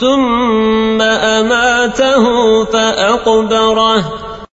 ثم أماته فأقبره.